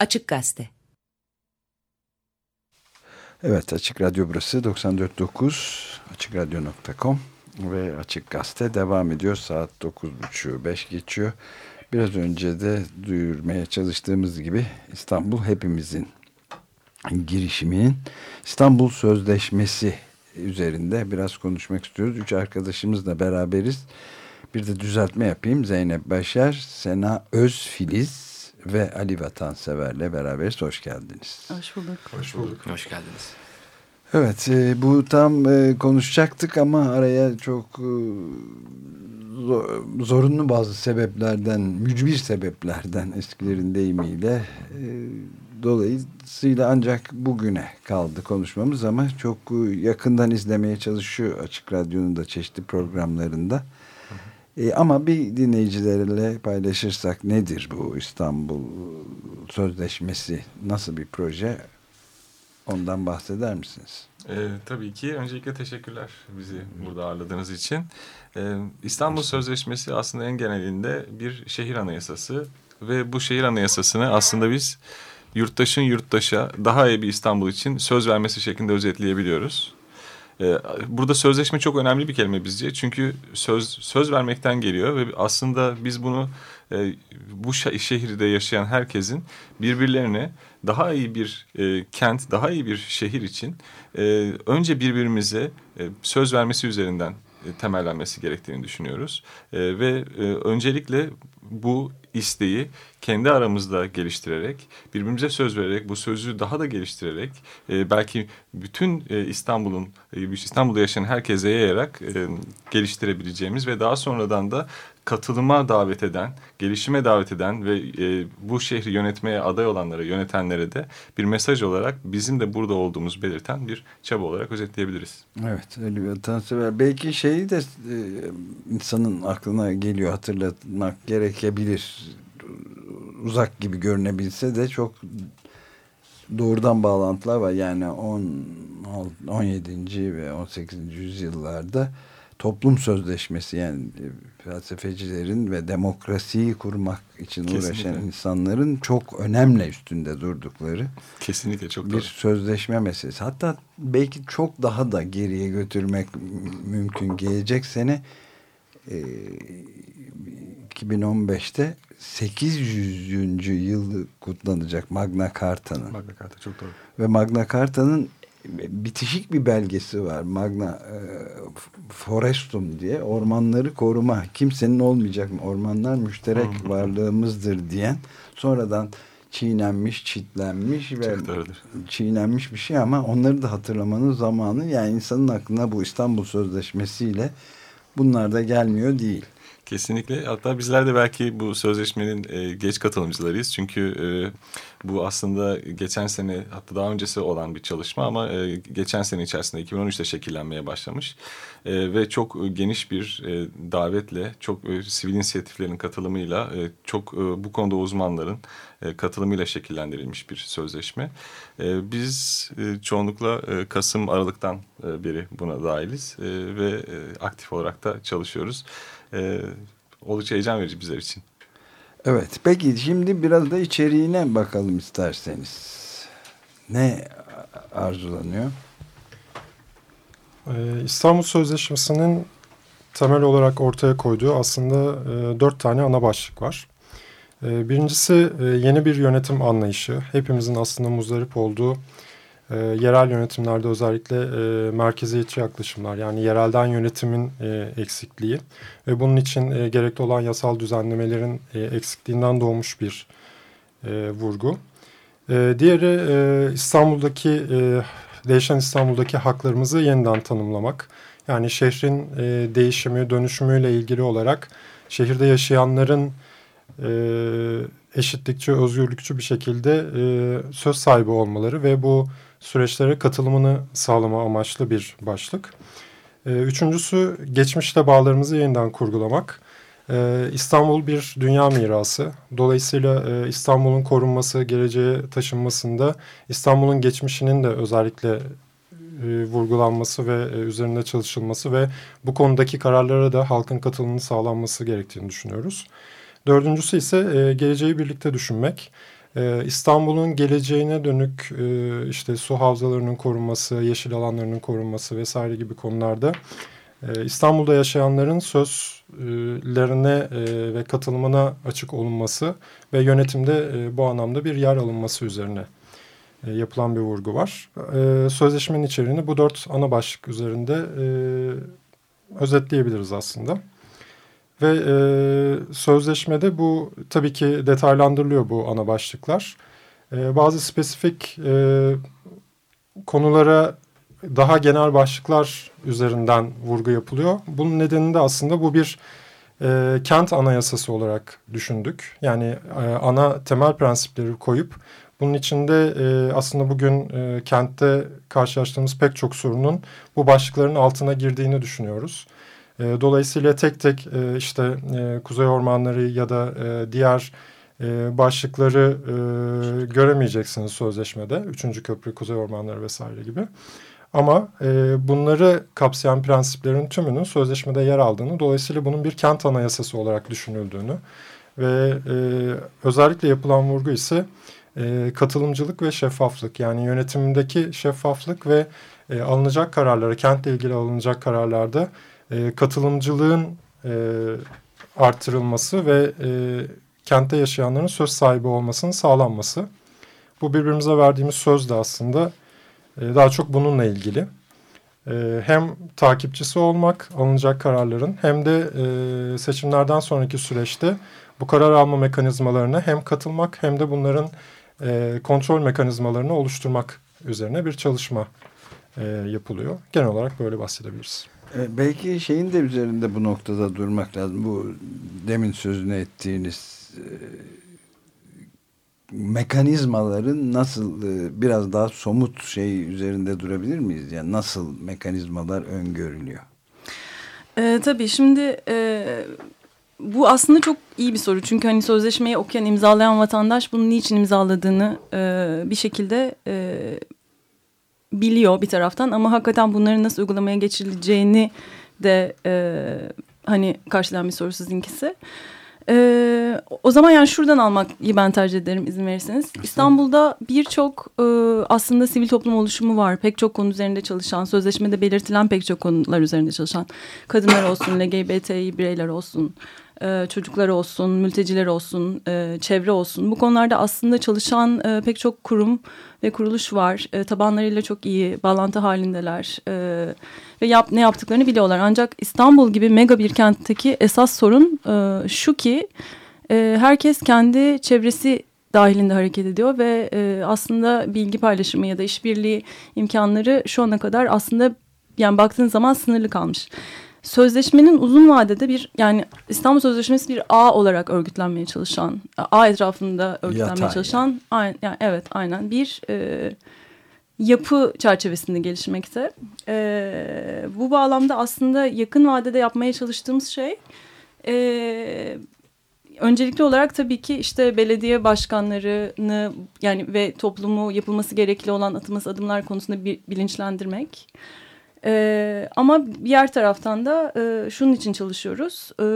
Açık Gazete Evet Açık Radyo burası 94.9 AçıkRadyo.com ve Açık Gazete devam ediyor. Saat 9.30 5 geçiyor. Biraz önce de duyurmaya çalıştığımız gibi İstanbul hepimizin girişiminin İstanbul Sözleşmesi üzerinde biraz konuşmak istiyoruz. Üç arkadaşımızla beraberiz. Bir de düzeltme yapayım. Zeynep Başar, Sena Özfiliz ve Ali Vatansever'le beraberiz. Hoş geldiniz. Hoş bulduk. Hoş bulduk. Hoş geldiniz. Evet e, bu tam e, konuşacaktık ama araya çok e, zor, zorunlu bazı sebeplerden, mücbir sebeplerden eskilerin deyimiyle e, dolayısıyla ancak bugüne kaldı konuşmamız ama çok e, yakından izlemeye çalışıyor Açık Radyo'nun da çeşitli programlarında. E, ama bir dinleyicilerle paylaşırsak nedir bu İstanbul Sözleşmesi? Nasıl bir proje? Ondan bahseder misiniz? Ee, tabii ki. Öncelikle teşekkürler bizi burada ağırladığınız için. Ee, İstanbul Sözleşmesi aslında en genelinde bir şehir anayasası ve bu şehir anayasasını aslında biz yurttaşın yurttaşa daha iyi bir İstanbul için söz vermesi şeklinde özetleyebiliyoruz. Ee, burada sözleşme çok önemli bir kelime bizce. Çünkü söz söz vermekten geliyor ve aslında biz bunu e, bu şehirde yaşayan herkesin birbirlerine daha iyi bir e, kent, daha iyi bir şehir için e, önce birbirimize söz vermesi üzerinden temellenmesi gerektiğini düşünüyoruz. ve öncelikle bu isteği kendi aramızda geliştirerek, birbirimize söz vererek, bu sözü daha da geliştirerek, e, belki bütün e, İstanbul'un, e, İstanbul'da yaşayan herkese yayarak e, geliştirebileceğimiz ve daha sonradan da katılıma davet eden, gelişime davet eden ve e, bu şehri yönetmeye aday olanlara, yönetenlere de bir mesaj olarak bizim de burada olduğumuz belirten bir çaba olarak özetleyebiliriz. Evet, öyle bir vatansever. Belki şeyi de e, insanın aklına geliyor hatırlatmak gerekebilir. Uzak gibi görünebilse de çok doğrudan bağlantılar var. Yani 10, 17. ve 18. yüzyıllarda toplum sözleşmesi yani e, felsefecilerin ve demokrasiyi kurmak için Kesinlikle. uğraşan insanların çok önemli üstünde durdukları Kesinlikle çok bir doğru. sözleşme meselesi. Hatta belki çok daha da geriye götürmek mümkün. Gelecek sene e, 2015'te 800. yılı kutlanacak Magna Carta'nın. Magna Carta çok doğru. Ve Magna Carta'nın bitişik bir belgesi var. Magna e, Forestum diye ormanları koruma kimsenin olmayacak mı? Ormanlar müşterek hmm. varlığımızdır diyen sonradan çiğnenmiş, çitlenmiş ve çiğnenmiş bir şey ama onları da hatırlamanın zamanı yani insanın aklına bu İstanbul Sözleşmesi ile bunlar da gelmiyor değil. Kesinlikle. Hatta bizler de belki bu sözleşmenin e, geç katılımcılarıyız. Çünkü e, bu aslında geçen sene hatta daha öncesi olan bir çalışma ama e, geçen sene içerisinde 2013'te şekillenmeye başlamış. E, ve çok geniş bir e, davetle, çok e, sivil inisiyatiflerin katılımıyla, e, çok e, bu konuda uzmanların e, katılımıyla şekillendirilmiş bir sözleşme. E, biz e, çoğunlukla e, Kasım, Aralık'tan e, beri buna dahiliz e, ve e, aktif olarak da çalışıyoruz e, oldukça heyecan verici bizler için. Evet peki şimdi biraz da içeriğine bakalım isterseniz. Ne arzulanıyor? Ee, İstanbul Sözleşmesi'nin temel olarak ortaya koyduğu aslında e, dört tane ana başlık var. E, birincisi e, yeni bir yönetim anlayışı. Hepimizin aslında muzdarip olduğu e, yerel yönetimlerde özellikle e, merkeziyetçi yaklaşımlar yani yerelden yönetimin e, eksikliği ve bunun için e, gerekli olan yasal düzenlemelerin e, eksikliğinden doğmuş bir e, vurgu. E, diğeri e, İstanbul'daki e, değişen İstanbul'daki haklarımızı yeniden tanımlamak. Yani şehrin e, değişimi, dönüşümüyle ilgili olarak şehirde yaşayanların e, eşitlikçi, özgürlükçü bir şekilde e, söz sahibi olmaları ve bu süreçlere katılımını sağlama amaçlı bir başlık. E, üçüncüsü geçmişte bağlarımızı yeniden kurgulamak. E, İstanbul bir dünya mirası. Dolayısıyla e, İstanbul'un korunması, geleceğe taşınmasında İstanbul'un geçmişinin de özellikle e, vurgulanması ve e, üzerinde çalışılması ve bu konudaki kararlara da halkın katılımını sağlanması gerektiğini düşünüyoruz. Dördüncüsü ise geleceği birlikte düşünmek. E, İstanbul'un geleceğine dönük e, işte su havzalarının korunması, yeşil alanlarının korunması vesaire gibi konularda e, İstanbul'da yaşayanların sözlerine e, ve katılımına açık olunması ve yönetimde bu anlamda bir yer alınması üzerine yapılan bir vurgu var. Sözleşmenin içeriğini bu dört ana başlık üzerinde özetleyebiliriz aslında. Ve e, sözleşmede bu tabii ki detaylandırılıyor bu ana başlıklar. E, bazı spesifik e, konulara daha genel başlıklar üzerinden vurgu yapılıyor. Bunun nedeni de aslında bu bir e, kent anayasası olarak düşündük. Yani e, ana temel prensipleri koyup bunun içinde e, aslında bugün e, kentte karşılaştığımız pek çok sorunun bu başlıkların altına girdiğini düşünüyoruz. E, dolayısıyla tek tek e, işte e, kuzey ormanları ya da e, diğer e, başlıkları e, göremeyeceksiniz sözleşmede. Üçüncü köprü, kuzey ormanları vesaire gibi. Ama e, bunları kapsayan prensiplerin tümünün sözleşmede yer aldığını, dolayısıyla bunun bir kent anayasası olarak düşünüldüğünü ve e, özellikle yapılan vurgu ise e, katılımcılık ve şeffaflık yani yönetimindeki şeffaflık ve e, alınacak kararlara, kentle ilgili alınacak kararlarda e, katılımcılığın e, artırılması ve e, kentte yaşayanların söz sahibi olmasının sağlanması. Bu birbirimize verdiğimiz söz de aslında e, daha çok bununla ilgili. E, hem takipçisi olmak alınacak kararların hem de e, seçimlerden sonraki süreçte bu karar alma mekanizmalarına hem katılmak hem de bunların e, kontrol mekanizmalarını oluşturmak üzerine bir çalışma e, yapılıyor. Genel olarak böyle bahsedebiliriz. E, belki şeyin de üzerinde bu noktada durmak lazım. Bu demin sözünü ettiğiniz e, mekanizmaların nasıl e, biraz daha somut şey üzerinde durabilir miyiz? Yani nasıl mekanizmalar öngörülüyor? E, tabii şimdi e, bu aslında çok iyi bir soru. Çünkü hani sözleşmeyi okuyan, imzalayan vatandaş bunu niçin imzaladığını e, bir şekilde e, biliyor bir taraftan. Ama hakikaten bunların nasıl uygulamaya geçirileceğini de e, hani karşılayan bir soru sizinkisi. Ee, o zaman yani şuradan almayı ben tercih ederim izin verirseniz. İstanbul'da birçok e, aslında sivil toplum oluşumu var. Pek çok konu üzerinde çalışan, sözleşmede belirtilen pek çok konular üzerinde çalışan. Kadınlar olsun, LGBTİ bireyler olsun, e, çocuklar olsun, mülteciler olsun, e, çevre olsun. Bu konularda aslında çalışan e, pek çok kurum ve kuruluş var. E, tabanlarıyla çok iyi bağlantı halindeler ve yap, ne yaptıklarını biliyorlar. Ancak İstanbul gibi mega bir kentteki esas sorun şu ki herkes kendi çevresi dahilinde hareket ediyor ve aslında bilgi paylaşımı ya da işbirliği imkanları şu ana kadar aslında yani baktığın zaman sınırlı kalmış sözleşmenin uzun vadede bir yani İstanbul Sözleşmesi bir ağ olarak örgütlenmeye çalışan, ağ etrafında örgütlenmeye Yatay çalışan, yani. Aynen, yani evet aynen bir e, yapı çerçevesinde gelişmekte. E, bu bağlamda aslında yakın vadede yapmaya çalıştığımız şey e, öncelikli olarak tabii ki işte belediye başkanlarını yani ve toplumu yapılması gerekli olan atılması adımlar konusunda bir bilinçlendirmek. Ee, ama diğer taraftan da e, şunun için çalışıyoruz. E,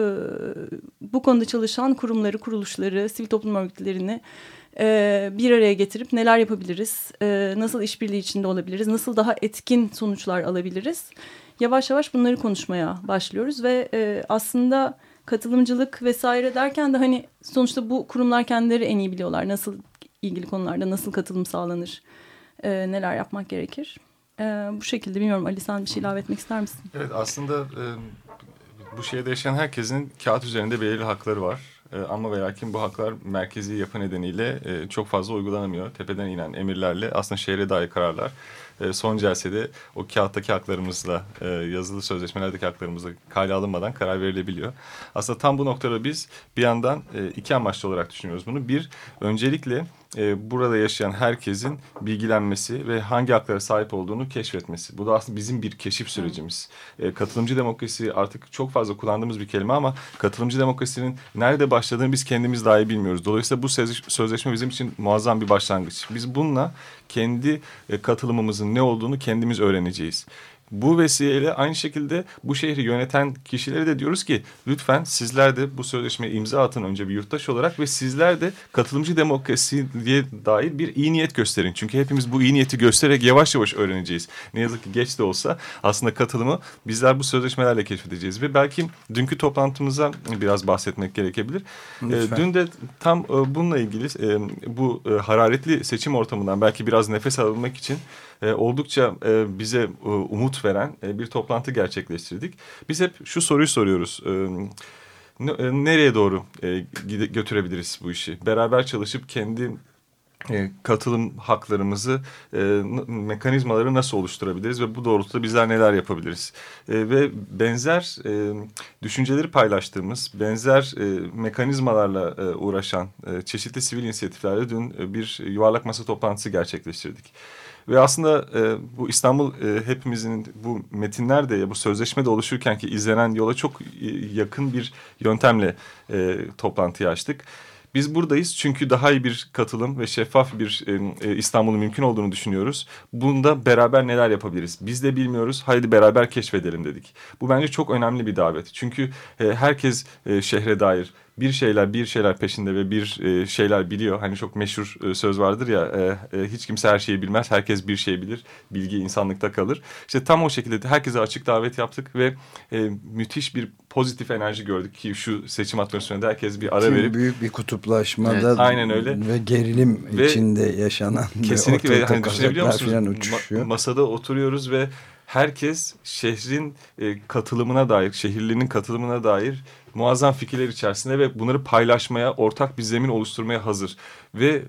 bu konuda çalışan kurumları, kuruluşları, sivil toplum örgütlerini e, bir araya getirip neler yapabiliriz, e, nasıl işbirliği içinde olabiliriz, nasıl daha etkin sonuçlar alabiliriz. Yavaş yavaş bunları konuşmaya başlıyoruz ve e, aslında katılımcılık vesaire derken de hani sonuçta bu kurumlar kendileri en iyi biliyorlar. Nasıl ilgili konularda nasıl katılım sağlanır, e, neler yapmak gerekir. E, bu şekilde bilmiyorum Ali sen bir şey ilave etmek ister misin? Evet aslında e, bu şehirde yaşayan herkesin kağıt üzerinde belirli hakları var. E, ama ve lakin bu haklar merkezi yapı nedeniyle e, çok fazla uygulanamıyor. Tepeden inen emirlerle aslında şehre dair kararlar e, son celsede o kağıttaki haklarımızla e, yazılı sözleşmelerdeki haklarımızla kale alınmadan karar verilebiliyor. Aslında tam bu noktada biz bir yandan e, iki amaçlı olarak düşünüyoruz bunu. Bir, öncelikle e, burada yaşayan herkesin bilgilenmesi ve hangi haklara sahip olduğunu keşfetmesi. Bu da aslında bizim bir keşif sürecimiz. E, katılımcı demokrasi artık çok fazla kullandığımız bir kelime ama katılımcı demokrasinin nerede başladığını biz kendimiz dahi bilmiyoruz. Dolayısıyla bu sözleşme bizim için muazzam bir başlangıç. Biz bununla kendi e, katılımımızın ne olduğunu kendimiz öğreneceğiz Bu vesileyle aynı şekilde bu şehri yöneten kişilere de diyoruz ki lütfen sizler de bu sözleşmeye imza atın önce bir yurttaş olarak ve sizler de katılımcı demokrasiye dair bir iyi niyet gösterin. Çünkü hepimiz bu iyi niyeti göstererek yavaş yavaş öğreneceğiz. Ne yazık ki geç de olsa aslında katılımı bizler bu sözleşmelerle keşfedeceğiz ve belki dünkü toplantımıza biraz bahsetmek gerekebilir. Lütfen. Dün de tam e, bununla ilgili e, bu e, hararetli seçim ortamından belki biraz nefes alabilmek için oldukça bize umut veren bir toplantı gerçekleştirdik. Biz hep şu soruyu soruyoruz. Nereye doğru götürebiliriz bu işi? Beraber çalışıp kendi e, katılım haklarımızı, e, mekanizmaları nasıl oluşturabiliriz ve bu doğrultuda bizler neler yapabiliriz? E, ve benzer e, düşünceleri paylaştığımız, benzer e, mekanizmalarla e, uğraşan e, çeşitli sivil inisiyatiflerle dün e, bir yuvarlak masa toplantısı gerçekleştirdik. Ve aslında e, bu İstanbul e, hepimizin bu metinlerde ya bu sözleşmede oluşurken ki izlenen yola çok e, yakın bir yöntemle e, toplantıyı açtık. Biz buradayız çünkü daha iyi bir katılım ve şeffaf bir e, e, İstanbul'un mümkün olduğunu düşünüyoruz. Bunda beraber neler yapabiliriz? Biz de bilmiyoruz. Haydi beraber keşfedelim dedik. Bu bence çok önemli bir davet. Çünkü e, herkes e, şehre dair bir şeyler bir şeyler peşinde ve bir e, şeyler biliyor. Hani çok meşhur e, söz vardır ya e, e, hiç kimse her şeyi bilmez. Herkes bir şey bilir. Bilgi insanlıkta kalır. İşte tam o şekilde herkese açık davet yaptık ve e, müthiş bir pozitif enerji gördük ki şu seçim atmosferinde herkes bir ara verip. Büyük bir kutuplaşmada evet, aynen öyle. ve gerilim ve içinde yaşanan kesinlikle ve hani düşünebiliyor musunuz? Ma masada oturuyoruz ve herkes şehrin e, katılımına dair, şehirlinin katılımına dair muazzam fikirler içerisinde ve bunları paylaşmaya, ortak bir zemin oluşturmaya hazır. Ve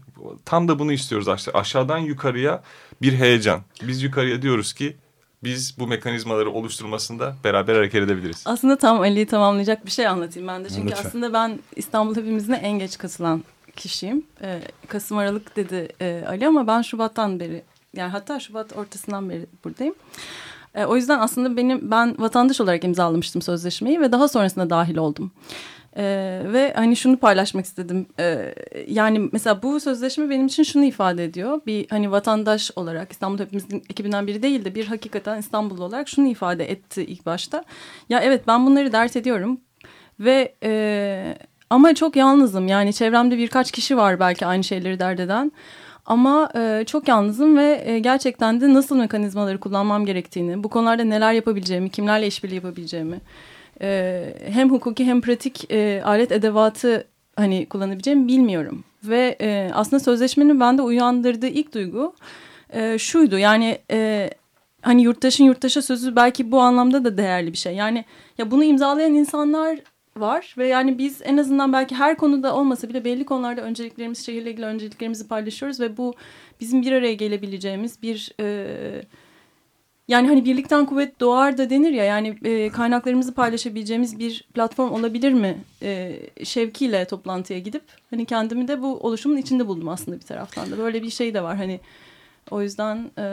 tam da bunu istiyoruz aşağı, aşağıdan yukarıya bir heyecan. Biz yukarıya diyoruz ki biz bu mekanizmaları oluşturmasında beraber hareket edebiliriz. Aslında tam Ali'yi tamamlayacak bir şey anlatayım ben de. Çünkü Lütfen. aslında ben İstanbul hepimizin en geç katılan kişiyim. Ee, Kasım Aralık dedi e, Ali ama ben Şubat'tan beri yani hatta Şubat ortasından beri buradayım. E, o yüzden aslında benim ben vatandaş olarak imzalamıştım sözleşmeyi ve daha sonrasında dahil oldum. Ee, ve hani şunu paylaşmak istedim. Ee, yani mesela bu sözleşme benim için şunu ifade ediyor. Bir hani vatandaş olarak İstanbul hepimizin ekibinden biri değil de bir hakikaten İstanbullu olarak şunu ifade etti ilk başta. Ya evet ben bunları dert ediyorum ve e, ama çok yalnızım. Yani çevremde birkaç kişi var belki aynı şeyleri dert eden. Ama e, çok yalnızım ve e, gerçekten de nasıl mekanizmaları kullanmam gerektiğini, bu konularda neler yapabileceğimi, kimlerle işbirliği yapabileceğimi, e, hem hukuki hem pratik e, alet edevatı hani kullanabileceğimi bilmiyorum. Ve e, aslında sözleşmenin bende uyandırdığı ilk duygu e, şuydu. Yani e, hani yurttaşın yurttaşa sözü belki bu anlamda da değerli bir şey. Yani ya bunu imzalayan insanlar var ve yani biz en azından belki her konuda olmasa bile belli konularda önceliklerimiz, şehirle ilgili önceliklerimizi paylaşıyoruz ve bu bizim bir araya gelebileceğimiz bir e, yani hani birlikten kuvvet doğar da denir ya yani e, kaynaklarımızı paylaşabileceğimiz bir platform olabilir mi e, şevkiyle toplantıya gidip? Hani kendimi de bu oluşumun içinde buldum aslında bir taraftan da. Böyle bir şey de var hani. O yüzden e,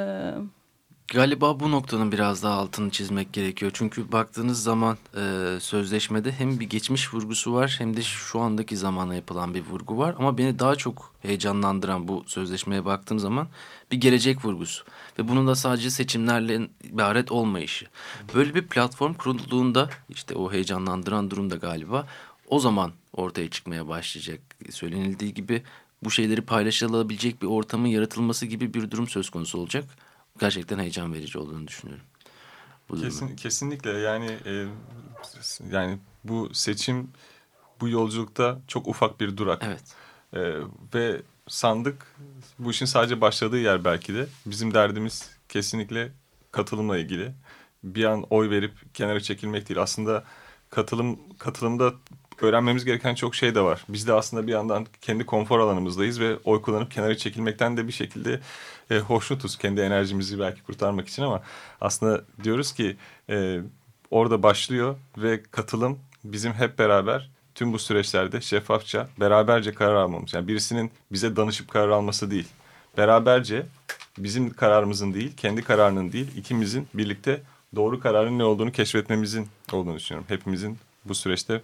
Galiba bu noktanın biraz daha altını çizmek gerekiyor. Çünkü baktığınız zaman e, sözleşmede hem bir geçmiş vurgusu var hem de şu andaki zamana yapılan bir vurgu var. Ama beni daha çok heyecanlandıran bu sözleşmeye baktığım zaman bir gelecek vurgusu. Ve bunun da sadece seçimlerle ibaret olmayışı. Böyle bir platform kurulduğunda işte o heyecanlandıran durumda galiba o zaman ortaya çıkmaya başlayacak. Söylenildiği gibi bu şeyleri paylaşılabilecek bir ortamın yaratılması gibi bir durum söz konusu olacak gerçekten heyecan verici olduğunu düşünüyorum. Bu Kesin, kesinlikle yani e, yani bu seçim bu yolculukta çok ufak bir durak. Evet. E, ve sandık bu işin sadece başladığı yer belki de. Bizim derdimiz kesinlikle katılımla ilgili. Bir an oy verip kenara çekilmek değil. Aslında katılım katılımda öğrenmemiz gereken çok şey de var. Biz de aslında bir yandan kendi konfor alanımızdayız ve oy kullanıp kenara çekilmekten de bir şekilde e, hoşnutuz. Kendi enerjimizi belki kurtarmak için ama aslında diyoruz ki e, orada başlıyor ve katılım bizim hep beraber tüm bu süreçlerde şeffafça beraberce karar almamız. Yani birisinin bize danışıp karar alması değil. Beraberce bizim kararımızın değil, kendi kararının değil, ikimizin birlikte doğru kararın ne olduğunu keşfetmemizin olduğunu düşünüyorum. Hepimizin bu süreçte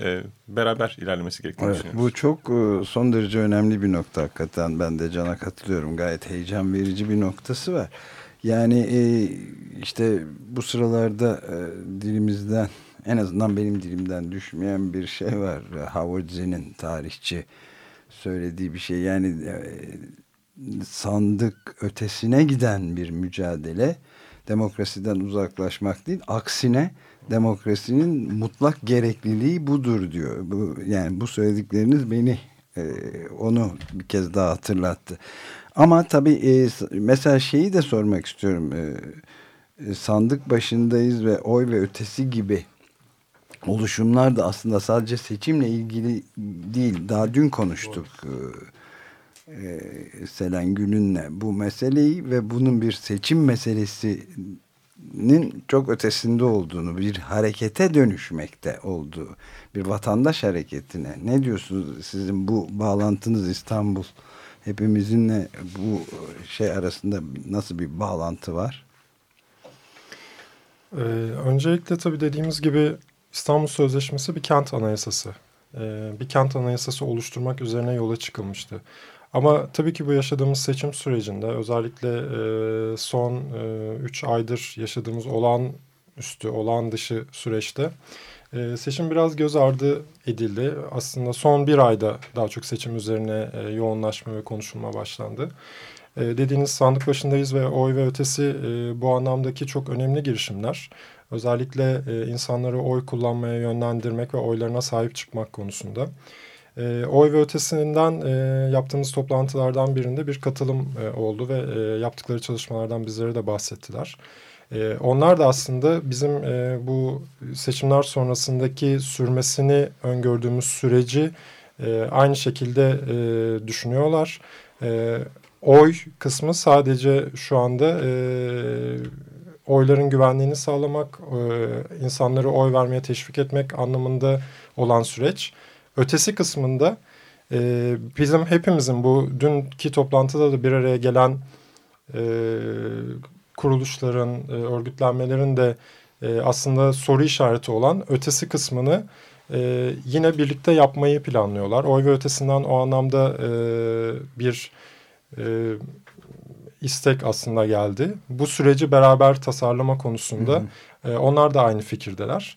e, beraber ilerlemesi gerektiğini evet, düşünüyoruz. Bu çok e, son derece önemli bir nokta hakikaten. Ben de Can'a katılıyorum. Gayet heyecan verici bir noktası var. Yani e, işte bu sıralarda e, dilimizden en azından benim dilimden düşmeyen bir şey var. Howard Zinn'in tarihçi söylediği bir şey. Yani e, sandık ötesine giden bir mücadele demokrasiden uzaklaşmak değil. Aksine demokrasinin mutlak gerekliliği budur diyor. Bu, yani bu söyledikleriniz beni e, onu bir kez daha hatırlattı. Ama tabii e, mesela şeyi de sormak istiyorum. E, e, sandık başındayız ve oy ve ötesi gibi oluşumlar da aslında sadece seçimle ilgili değil. Daha dün konuştuk. E, e, Selen Gül'ünle bu meseleyi ve bunun bir seçim meselesinin çok ötesinde olduğunu, bir harekete dönüşmekte olduğu, bir vatandaş hareketine. Ne diyorsunuz sizin bu bağlantınız İstanbul hepimizinle bu şey arasında nasıl bir bağlantı var? Ee, öncelikle tabii dediğimiz gibi İstanbul Sözleşmesi bir kent anayasası. Ee, bir kent anayasası oluşturmak üzerine yola çıkılmıştı. Ama tabii ki bu yaşadığımız seçim sürecinde özellikle e, son 3 e, aydır yaşadığımız olan üstü, olan dışı süreçte e, seçim biraz göz ardı edildi. Aslında son bir ayda daha çok seçim üzerine e, yoğunlaşma ve konuşulma başlandı. E, dediğiniz sandık başındayız ve oy ve ötesi e, bu anlamdaki çok önemli girişimler. Özellikle e, insanları oy kullanmaya yönlendirmek ve oylarına sahip çıkmak konusunda. E, oy ve ötesinden e, yaptığımız toplantılardan birinde bir katılım e, oldu ve e, yaptıkları çalışmalardan bizlere de bahsettiler. E, onlar da aslında bizim e, bu seçimler sonrasındaki sürmesini öngördüğümüz süreci e, aynı şekilde e, düşünüyorlar. E, oy kısmı sadece şu anda e, oyların güvenliğini sağlamak, e, insanları oy vermeye teşvik etmek anlamında olan süreç. Ötesi kısmında e, bizim hepimizin bu dünkü toplantıda da bir araya gelen e, kuruluşların, e, örgütlenmelerin de e, aslında soru işareti olan ötesi kısmını e, yine birlikte yapmayı planlıyorlar. Oy ve ötesinden o anlamda e, bir e, istek aslında geldi. Bu süreci beraber tasarlama konusunda hı hı. E, onlar da aynı fikirdeler.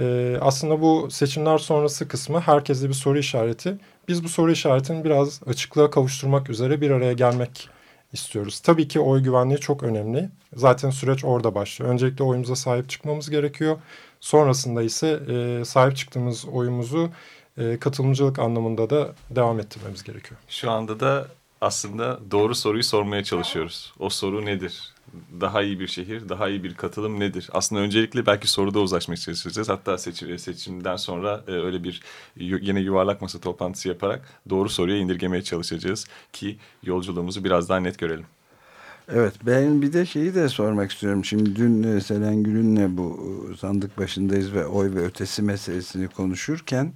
E, aslında bu seçimler sonrası kısmı herkeste bir soru işareti. Biz bu soru işaretini biraz açıklığa kavuşturmak üzere bir araya gelmek istiyoruz. Tabii ki oy güvenliği çok önemli. Zaten süreç orada başlıyor. Öncelikle oyumuza sahip çıkmamız gerekiyor. Sonrasında ise e, sahip çıktığımız oyumuzu e, katılımcılık anlamında da devam ettirmemiz gerekiyor. Şu anda da aslında doğru soruyu sormaya çalışıyoruz. O soru nedir? Daha iyi bir şehir, daha iyi bir katılım nedir? Aslında öncelikle belki soruda uzlaşmak çalışacağız. Hatta seçim, seçimden sonra e, öyle bir yine yuvarlak masa toplantısı yaparak doğru soruya indirgemeye çalışacağız ki yolculuğumuzu biraz daha net görelim. Evet ben bir de şeyi de sormak istiyorum. Şimdi dün e, Selen Gül'ünle bu e, sandık başındayız ve oy ve ötesi meselesini konuşurken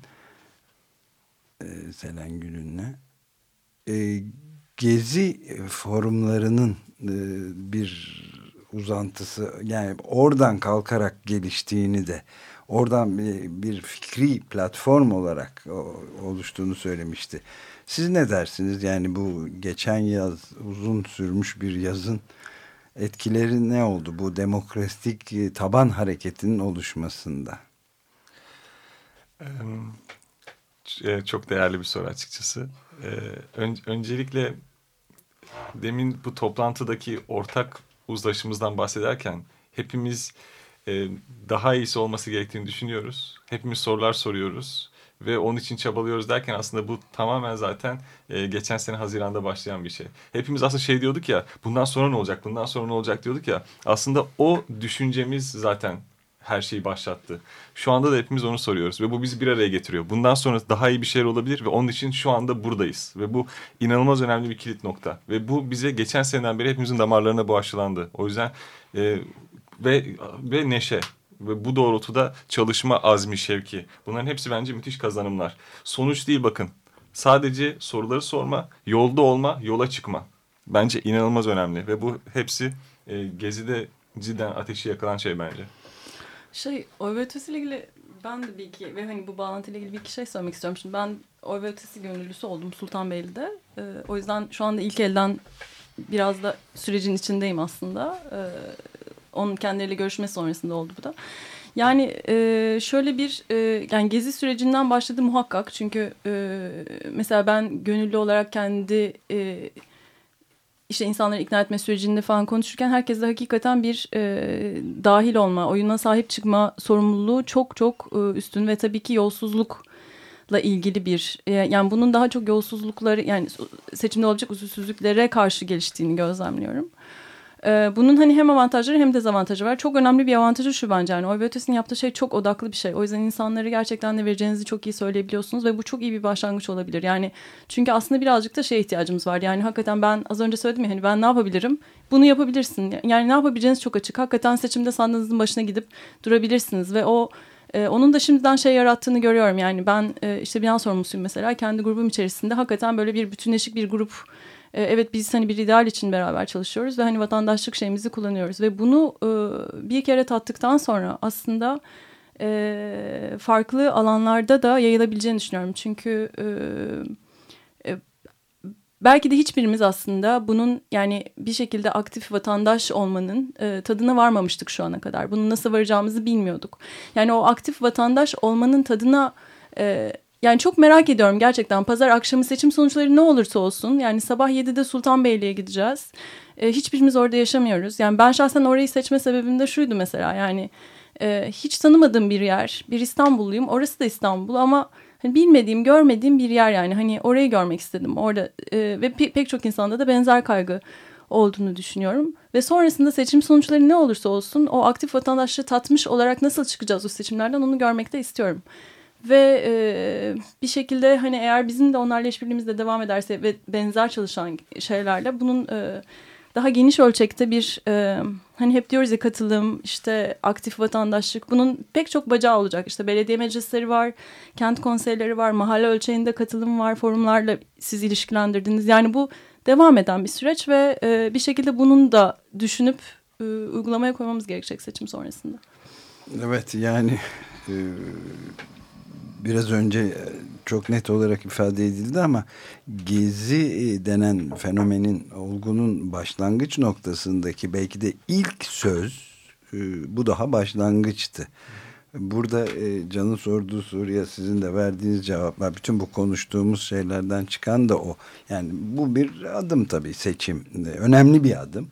e, Selen Gül'ünle Gezi forumlarının bir uzantısı yani oradan kalkarak geliştiğini de oradan bir fikri platform olarak oluştuğunu söylemişti. Siz ne dersiniz? Yani bu geçen yaz uzun sürmüş bir yazın etkileri ne oldu bu demokratik e, taban hareketinin oluşmasında? E, çok değerli bir soru açıkçası. E, öncelikle demin bu toplantıdaki ortak uzlaşımızdan bahsederken hepimiz daha iyisi olması gerektiğini düşünüyoruz. Hepimiz sorular soruyoruz ve onun için çabalıyoruz derken aslında bu tamamen zaten e, geçen sene Haziran'da başlayan bir şey. Hepimiz aslında şey diyorduk ya bundan sonra ne olacak bundan sonra ne olacak diyorduk ya aslında o düşüncemiz zaten her şeyi başlattı. Şu anda da hepimiz onu soruyoruz ve bu bizi bir araya getiriyor. Bundan sonra daha iyi bir şeyler olabilir ve onun için şu anda buradayız. Ve bu inanılmaz önemli bir kilit nokta. Ve bu bize geçen seneden beri hepimizin damarlarına bu. O yüzden e, ve ve neşe ve bu doğrultuda çalışma azmi, şevki. Bunların hepsi bence müthiş kazanımlar. Sonuç değil bakın. Sadece soruları sorma, yolda olma, yola çıkma. Bence inanılmaz önemli ve bu hepsi e, Gezi'de cidden ateşi yakalan şey bence. Şey, oy ve ötesiyle ilgili ben de bir iki ve hani bu bağlantıyla ilgili bir iki şey söylemek istiyorum. Şimdi ben oy ve ötesi gönüllüsü oldum Sultanbeyli'de. Ee, o yüzden şu anda ilk elden biraz da sürecin içindeyim aslında. E, onun kendileriyle görüşme sonrasında oldu bu da. Yani e, şöyle bir e, yani gezi sürecinden başladı muhakkak çünkü e, mesela ben gönüllü olarak kendi e, işte insanları ikna etme sürecinde falan konuşurken herkeste hakikaten bir e, dahil olma, oyuna sahip çıkma sorumluluğu çok çok e, üstün ve tabii ki yolsuzlukla ilgili bir e, yani bunun daha çok yolsuzlukları yani seçimde olacak usulsüzlüklere karşı geliştiğini gözlemliyorum. Ee, bunun hani hem avantajları hem dezavantajı var. Çok önemli bir avantajı şu bence yani oy ve ötesinin yaptığı şey çok odaklı bir şey. O yüzden insanları gerçekten ne vereceğinizi çok iyi söyleyebiliyorsunuz ve bu çok iyi bir başlangıç olabilir. Yani çünkü aslında birazcık da şey ihtiyacımız var. Yani hakikaten ben az önce söyledim ya hani ben ne yapabilirim? Bunu yapabilirsin. Yani ne yapabileceğiniz çok açık. Hakikaten seçimde sandığınızın başına gidip durabilirsiniz ve o ee, onun da şimdiden şey yarattığını görüyorum. Yani ben e, işte bina sorumlusuyum mesela. Kendi grubum içerisinde hakikaten böyle bir bütünleşik bir grup e, evet biz hani bir ideal için beraber çalışıyoruz ve hani vatandaşlık şeyimizi kullanıyoruz ve bunu e, bir kere tattıktan sonra aslında e, farklı alanlarda da yayılabileceğini düşünüyorum. Çünkü belki de hiçbirimiz aslında bunun yani bir şekilde aktif vatandaş olmanın tadına varmamıştık şu ana kadar. Bunun nasıl varacağımızı bilmiyorduk. Yani o aktif vatandaş olmanın tadına yani çok merak ediyorum gerçekten pazar akşamı seçim sonuçları ne olursa olsun. Yani sabah 7'de Sultanbeyli'ye gideceğiz. E, hiçbirimiz orada yaşamıyoruz. Yani ben şahsen orayı seçme sebebim de şuydu mesela yani e, hiç tanımadığım bir yer. Bir İstanbulluyum orası da İstanbul ama hani bilmediğim görmediğim bir yer yani. Hani orayı görmek istedim orada e, ve pe pek çok insanda da benzer kaygı olduğunu düşünüyorum. Ve sonrasında seçim sonuçları ne olursa olsun o aktif vatandaşlığı tatmış olarak nasıl çıkacağız o seçimlerden onu görmek de istiyorum. Ve e, bir şekilde hani eğer bizim de onlarla işbirliğimizde devam ederse ve benzer çalışan şeylerle bunun e, daha geniş ölçekte bir e, hani hep diyoruz ya katılım işte aktif vatandaşlık bunun pek çok bacağı olacak. İşte belediye meclisleri var, kent konseyleri var, mahalle ölçeğinde katılım var, forumlarla siz ilişkilendirdiniz. Yani bu devam eden bir süreç ve e, bir şekilde bunun da düşünüp e, uygulamaya koymamız gerekecek seçim sonrasında. Evet yani biraz önce e, çok net olarak ifade edildi ama gezi e, denen fenomenin olgunun başlangıç noktasındaki belki de ilk söz e, bu daha başlangıçtı. Burada Can'ın sorduğu soruya sizin de verdiğiniz cevaplar bütün bu konuştuğumuz şeylerden çıkan da o. Yani bu bir adım tabii seçim. Önemli bir adım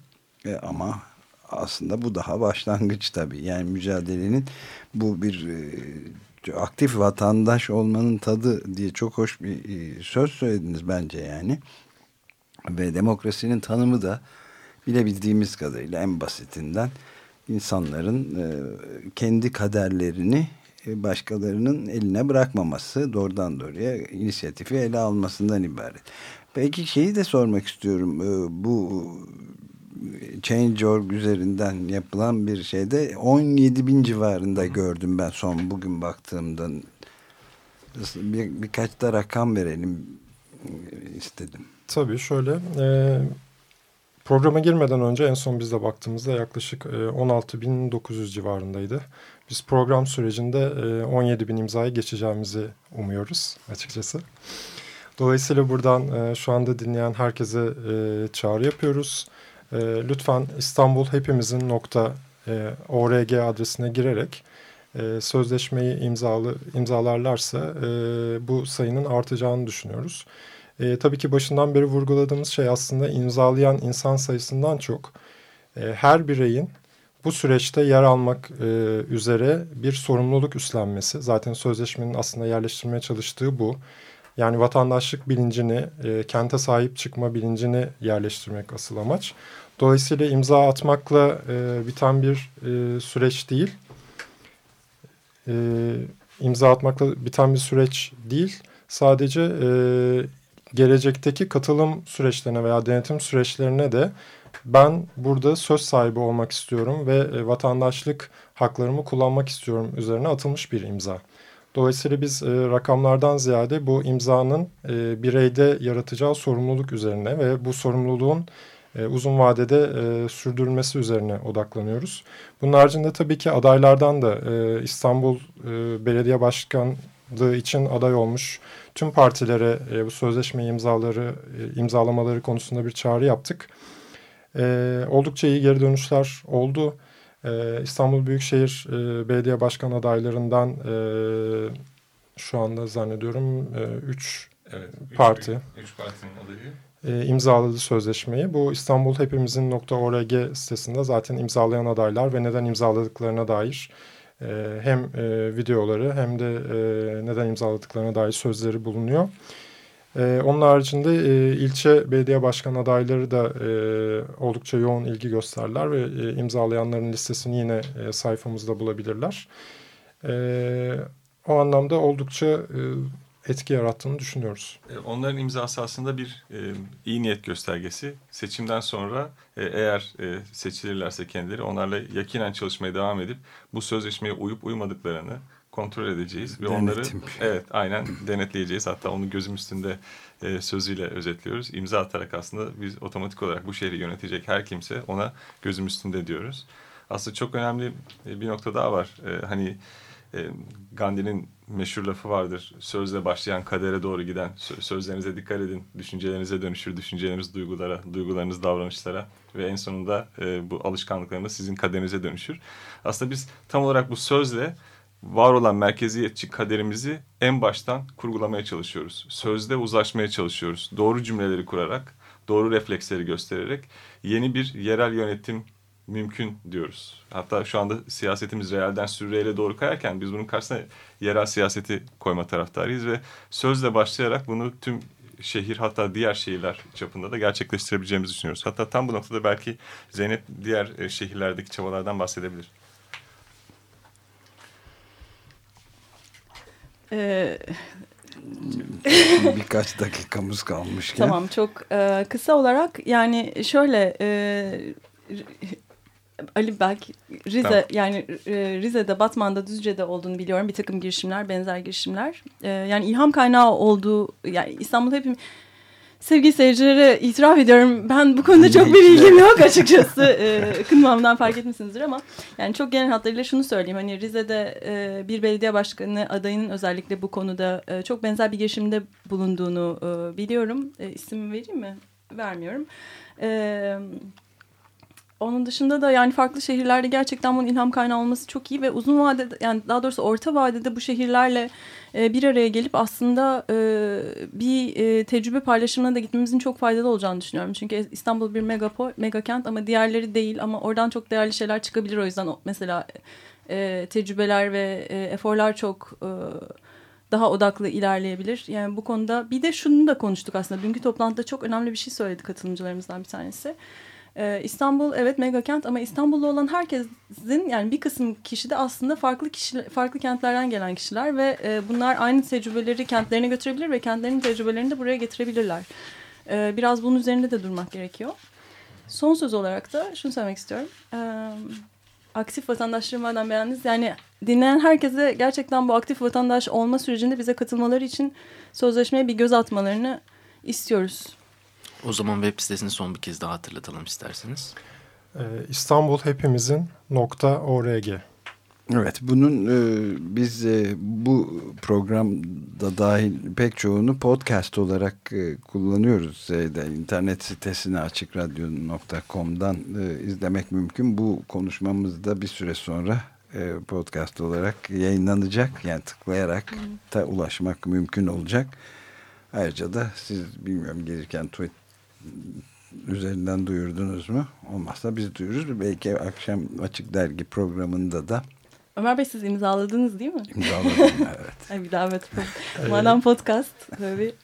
ama aslında bu daha başlangıç tabii. Yani mücadelenin bu bir aktif vatandaş olmanın tadı diye çok hoş bir e, söz söylediniz bence yani. Ve demokrasinin tanımı da bilebildiğimiz kadarıyla en basitinden insanların e, kendi kaderlerini e, başkalarının eline bırakmaması, doğrudan doğruya inisiyatifi ele almasından ibaret. Peki şeyi de sormak istiyorum. Bu Change.org üzerinden yapılan bir şeyde 17 bin civarında gördüm ben son bugün baktığımda. Bir, birkaç da rakam verelim istedim. Tabii şöyle e, programa girmeden önce en son biz de baktığımızda yaklaşık e, 16.900 civarındaydı. Biz program sürecinde e, 17 bin imzayı geçeceğimizi umuyoruz açıkçası. Dolayısıyla buradan e, şu anda dinleyen herkese e, çağrı yapıyoruz. E, lütfen İstanbul hepimizin nokta e, org adresine girerek e, sözleşmeyi imzalı imzalarlarsa e, bu sayının artacağını düşünüyoruz. E, tabii ki başından beri vurguladığımız şey aslında imzalayan insan sayısından çok e, her bireyin bu süreçte yer almak e, üzere bir sorumluluk üstlenmesi. Zaten sözleşmenin aslında yerleştirmeye çalıştığı bu. Yani vatandaşlık bilincini, e, kente sahip çıkma bilincini yerleştirmek asıl amaç. Dolayısıyla imza atmakla e, biten bir e, süreç değil. E, imza atmakla biten bir süreç değil. Sadece e, gelecekteki katılım süreçlerine veya denetim süreçlerine de ben burada söz sahibi olmak istiyorum ve e, vatandaşlık haklarımı kullanmak istiyorum üzerine atılmış bir imza. Dolayısıyla biz e, rakamlardan ziyade bu imzanın e, bireyde yaratacağı sorumluluk üzerine ve bu sorumluluğun e, uzun vadede e, sürdürülmesi üzerine odaklanıyoruz. Bunun haricinde tabii ki adaylardan da e, İstanbul e, Belediye Başkan başkanlığı için aday olmuş tüm partilere e, bu sözleşme imzaları e, imzalamaları konusunda bir çağrı yaptık. E, oldukça iyi geri dönüşler oldu. E, İstanbul Büyükşehir e, Belediye Başkan adaylarından e, şu anda zannediyorum 3 e, evet, parti. 3 partinin adayı e, imzaladı sözleşmeyi. Bu İstanbul Hepimizin .org sitesinde zaten imzalayan adaylar ve neden imzaladıklarına dair e, hem e, videoları hem de e, neden imzaladıklarına dair sözleri bulunuyor. Onun haricinde ilçe belediye başkan adayları da oldukça yoğun ilgi gösterdiler ve imzalayanların listesini yine sayfamızda bulabilirler. O anlamda oldukça etki yarattığını düşünüyoruz. E, onların imzası aslında bir e, iyi niyet göstergesi. Seçimden sonra e, eğer e, seçilirlerse kendileri onlarla yakinen çalışmaya devam edip bu sözleşmeye uyup uymadıklarını kontrol edeceğiz ve Denetim. onları evet aynen denetleyeceğiz. Hatta onu gözüm üstünde e, sözüyle özetliyoruz. İmza atarak aslında biz otomatik olarak bu şehri yönetecek her kimse ona gözüm üstünde diyoruz. Aslında çok önemli e, bir nokta daha var. E, hani Gandhi'nin meşhur lafı vardır. Sözle başlayan kadere doğru giden. Sözlerinize dikkat edin. Düşüncelerinize dönüşür. Düşünceleriniz duygulara, duygularınız davranışlara ve en sonunda e, bu alışkanlıklarınız sizin kaderinize dönüşür. Aslında biz tam olarak bu sözle var olan merkeziyetçi kaderimizi en baştan kurgulamaya çalışıyoruz. Sözde uzlaşmaya çalışıyoruz. Doğru cümleleri kurarak, doğru refleksleri göstererek yeni bir yerel yönetim mümkün diyoruz. Hatta şu anda siyasetimiz realden sürreyle doğru kayarken biz bunun karşısına yerel siyaseti koyma taraftarıyız ve sözle başlayarak bunu tüm şehir hatta diğer şehirler çapında da gerçekleştirebileceğimizi düşünüyoruz. Hatta tam bu noktada belki Zeynep diğer e, şehirlerdeki çabalardan bahsedebilir. Ee, Birkaç dakikamız kalmışken. Tamam çok e, kısa olarak yani şöyle e, Ali belki Rize tamam. yani e, Rize'de, Batman'da, Düzce'de olduğunu biliyorum. Bir takım girişimler, benzer girişimler. E, yani ilham kaynağı olduğu, yani İstanbul hepim sevgili seyircilere itiraf ediyorum. Ben bu konuda çok bir ilgim yok açıkçası. e, kınmamdan fark etmişsinizdir ama yani çok genel hatlarıyla şunu söyleyeyim. Hani Rize'de e, bir belediye başkanı adayının özellikle bu konuda e, çok benzer bir girişimde bulunduğunu e, biliyorum. E, isim vereyim mi? Vermiyorum. Evet onun dışında da yani farklı şehirlerde gerçekten bunun ilham kaynağı olması çok iyi ve uzun vadede yani daha doğrusu orta vadede bu şehirlerle e, bir araya gelip aslında e, bir e, tecrübe paylaşımına da gitmemizin çok faydalı olacağını düşünüyorum. Çünkü İstanbul bir megapol, mega kent ama diğerleri değil ama oradan çok değerli şeyler çıkabilir o yüzden mesela tecrübeler ve eforlar çok daha odaklı ilerleyebilir. Yani bu konuda bir de şunu da konuştuk aslında. Dünkü toplantıda çok önemli bir şey söyledi katılımcılarımızdan bir tanesi. Ee, İstanbul evet mega kent ama İstanbul'da olan herkesin yani bir kısım kişi de aslında farklı kişi, farklı kentlerden gelen kişiler ve e, bunlar aynı tecrübeleri kentlerine götürebilir ve kentlerinin tecrübelerini de buraya getirebilirler. Ee, biraz bunun üzerinde de durmak gerekiyor. Son söz olarak da şunu söylemek istiyorum. Ee, aktif vatandaşları madem beğendiniz yani dinleyen herkese gerçekten bu aktif vatandaş olma sürecinde bize katılmaları için sözleşmeye bir göz atmalarını istiyoruz. O zaman web sitesini son bir kez daha hatırlatalım isterseniz. Ee, İstanbul hepimizin nokta org. Evet bunun e, biz e, bu programda dahil pek çoğunu podcast olarak e, kullanıyoruz. Şeyde, internet sitesine açıkradyo.com'dan e, izlemek mümkün. Bu konuşmamızda bir süre sonra e, podcast olarak yayınlanacak. Yani tıklayarak da ulaşmak mümkün olacak. Ayrıca da siz bilmiyorum gelirken tweet üzerinden duyurdunuz mu? Olmazsa biz duyururuz. Belki akşam Açık Dergi programında da Ömer Bey siz imzaladınız değil mi? İmzaladım evet. bir davet. Madem podcast tabii.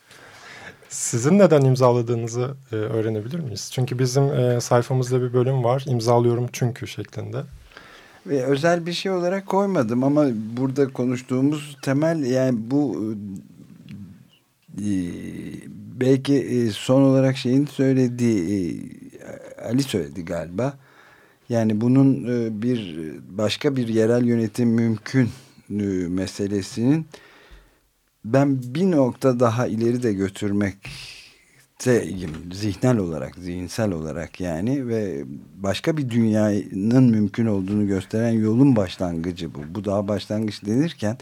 Sizin neden imzaladığınızı e, öğrenebilir miyiz? Çünkü bizim e, sayfamızda bir bölüm var. İmzalıyorum çünkü şeklinde. Ve özel bir şey olarak koymadım ama burada konuştuğumuz temel yani bu e, belki e, son olarak şeyin söylediği e, Ali söyledi galiba. Yani bunun e, bir başka bir yerel yönetim mümkün meselesinin ben bir nokta daha ileri de götürmek zihnel olarak, zihinsel olarak yani ve başka bir dünyanın mümkün olduğunu gösteren yolun başlangıcı bu. Bu daha başlangıç denirken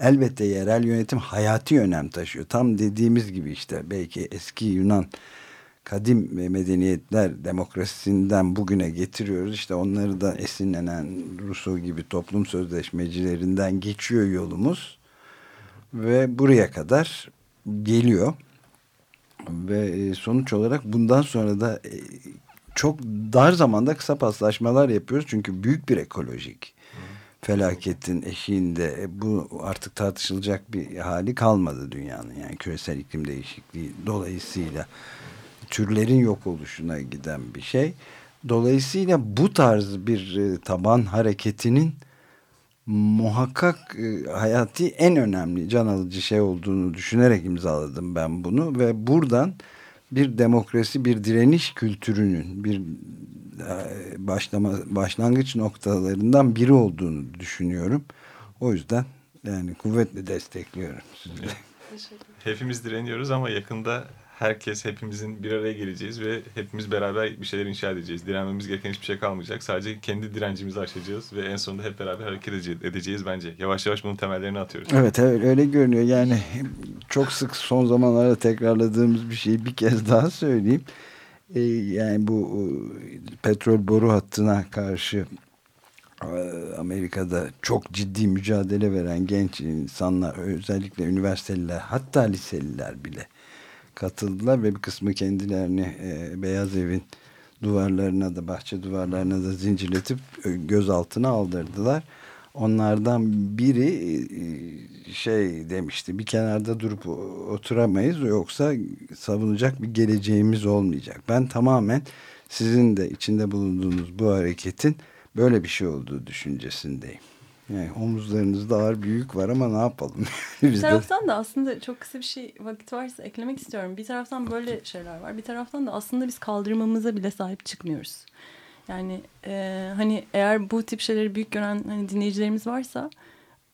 elbette yerel yönetim hayati önem taşıyor. Tam dediğimiz gibi işte belki eski Yunan kadim medeniyetler demokrasisinden bugüne getiriyoruz. İşte onları da esinlenen Rousseau gibi toplum sözleşmecilerinden geçiyor yolumuz. Ve buraya kadar geliyor. Ve e, sonuç olarak bundan sonra da e, çok dar zamanda kısa paslaşmalar yapıyoruz. Çünkü büyük bir ekolojik felaketin eşiğinde e, bu artık tartışılacak bir hali kalmadı dünyanın. Yani küresel iklim değişikliği dolayısıyla türlerin yok oluşuna giden bir şey. Dolayısıyla bu tarz bir taban hareketinin muhakkak e, hayati en önemli can alıcı şey olduğunu düşünerek imzaladım ben bunu ve buradan bir demokrasi, bir direniş kültürünün bir e, başlama başlangıç noktalarından biri olduğunu düşünüyorum. O yüzden yani kuvvetle destekliyorum sizi. Hepimiz direniyoruz ama yakında herkes hepimizin bir araya geleceğiz ve hepimiz beraber bir şeyler inşa edeceğiz. Direnmemiz gereken hiçbir şey kalmayacak. Sadece kendi direncimizi aşacağız ve en sonunda hep beraber hareket edeceğiz bence. Yavaş yavaş bunun temellerini atıyoruz. Evet, öyle görünüyor. Yani çok sık son zamanlarda tekrarladığımız bir şeyi bir kez daha söyleyeyim. Ee, yani bu petrol boru hattına karşı Amerika'da çok ciddi mücadele veren genç insanlar özellikle üniversiteliler hatta liseliler bile katıldılar ve bir kısmı kendilerini e, Beyaz Evin duvarlarına da bahçe duvarlarına da zincirletip e, gözaltına aldırdılar. Onlardan biri e, şey demişti bir kenarda durup oturamayız yoksa savunacak bir geleceğimiz olmayacak. Ben tamamen sizin de içinde bulunduğunuz bu hareketin böyle bir şey olduğu düşüncesindeyim. Yani omuzlarınızda ağır büyük var ama ne yapalım? bir taraftan da aslında çok kısa bir şey vakit varsa eklemek istiyorum. Bir taraftan böyle şeyler var. Bir taraftan da aslında biz kaldırımımıza bile sahip çıkmıyoruz. Yani e, hani eğer bu tip şeyleri büyük gören hani dinleyicilerimiz varsa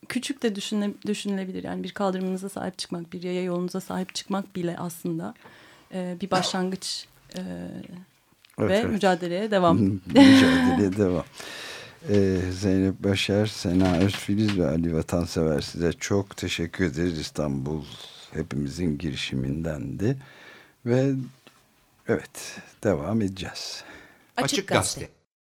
küçük de düşünle, düşünülebilir. Yani bir kaldırımınıza sahip çıkmak, bir yaya yolunuza sahip çıkmak bile aslında e, bir başlangıç e, evet, ve evet. mücadeleye devam. mücadeleye devam. Ee, Zeynep Başar, Sena Özfiliz ve Ali Vatansever size çok teşekkür ederiz. İstanbul hepimizin girişimindendi. Ve evet devam edeceğiz. Açık Gazete.